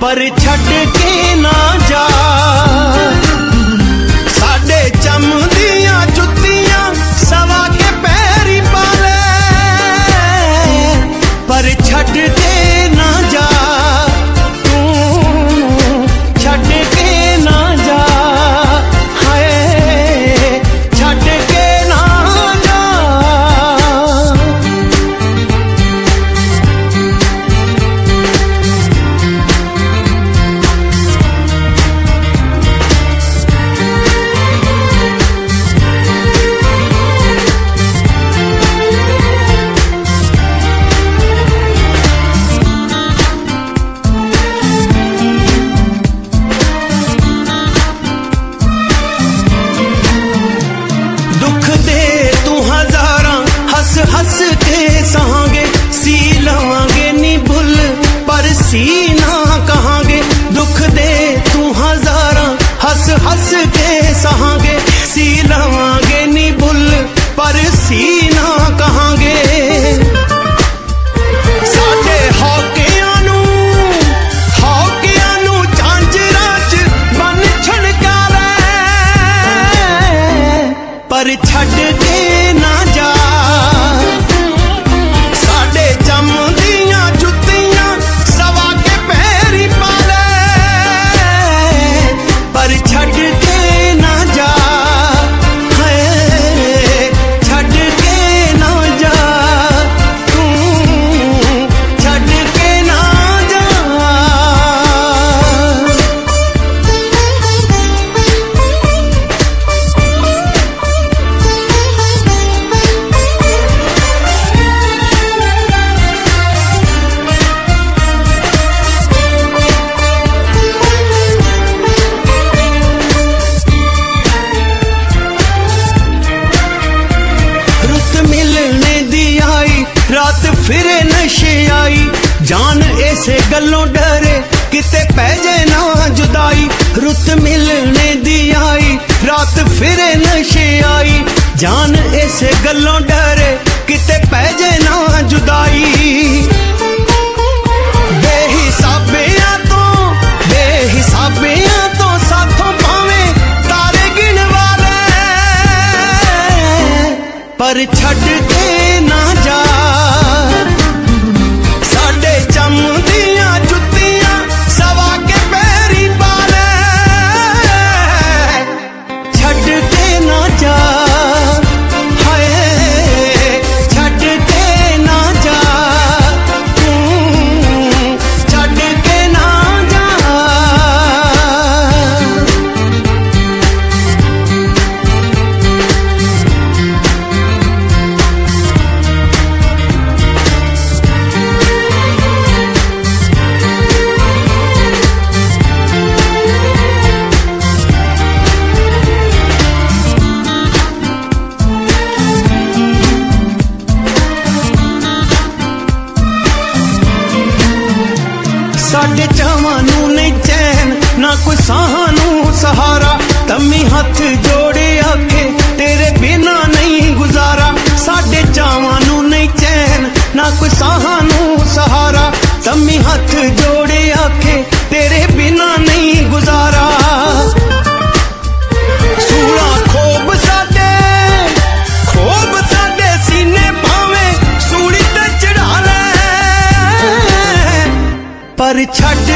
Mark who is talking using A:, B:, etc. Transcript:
A: ਪਰ ਛੱਡ ਕੇ ਨਾ ਜਾ। ਪਰ ਛੱਡ ਦੇ ਨਾ ਫਿਰੇ ਗੱਲੋਂ ਡਰੇ, ਕਿਤੇ ਪੈ ਜੇ ਨਾ ਜੁਦਾਈ, ਰੁੱਤ ਮਿਲਣੇ ਦੀ ਆਈ, ਰਾਤ ਫਿਰੇ ਨਸ਼ੇ ਆਈ। ਜਾਨ ਇਸੇ ਗੱਲੋਂ ਡਰੇ, ਕਿਤੇ ਪੈ ਜੇ ਨਾ ਜੁਦਾਈ। ਬੇਹਿਸਾਬਿਆਂ ਤੋਂ ਬੇਹਿਸਾਬਿਆਂ ਤੋਂ ਸਾਥੋਂ ਭਾਵੇਂ ਤਾਰੇ ਗਿਣ ਵਾਲੇ। ਪਰ ਛੱਡ ਨਾ ਕੋਈ ਸਾਹਾਂ ਨੂੰ ਸਹਾਰਾ ਤੰਮੀ ਹੱਥ ਜੋੜੇ ਆਖੇ, ਤੇਰੇ ਬਿਨਾ ਨਹੀਂ ਗੁਜ਼ਾਰਾ। ਸਾਡੇ ਚਾਵਾਂ ਨੂੰ ਨਹੀਂ ਚੈਨ, ਨਾ ਕੋਈ ਸਾਹਾਂ ਨੂੰ ਸਹਾਰਾ। ਤੰਮੀ ਹੱਥ ਜੋੜੇ ਆਖੇ, ਤੇਰੇ ਬਿਨਾ ਨਹੀਂ ਗੁਜ਼ਾਰਾ। ਸੂਲਾ ਖੋਬ ਸਾਡੇ ਖੋਬ ਸਾਡੇ ਸੀਨੇ ਭਾਵੇਂ ਸੂਲੀ ਤੇ ਚੜਾ ਲੈ। ਪਰ ਛੱਡ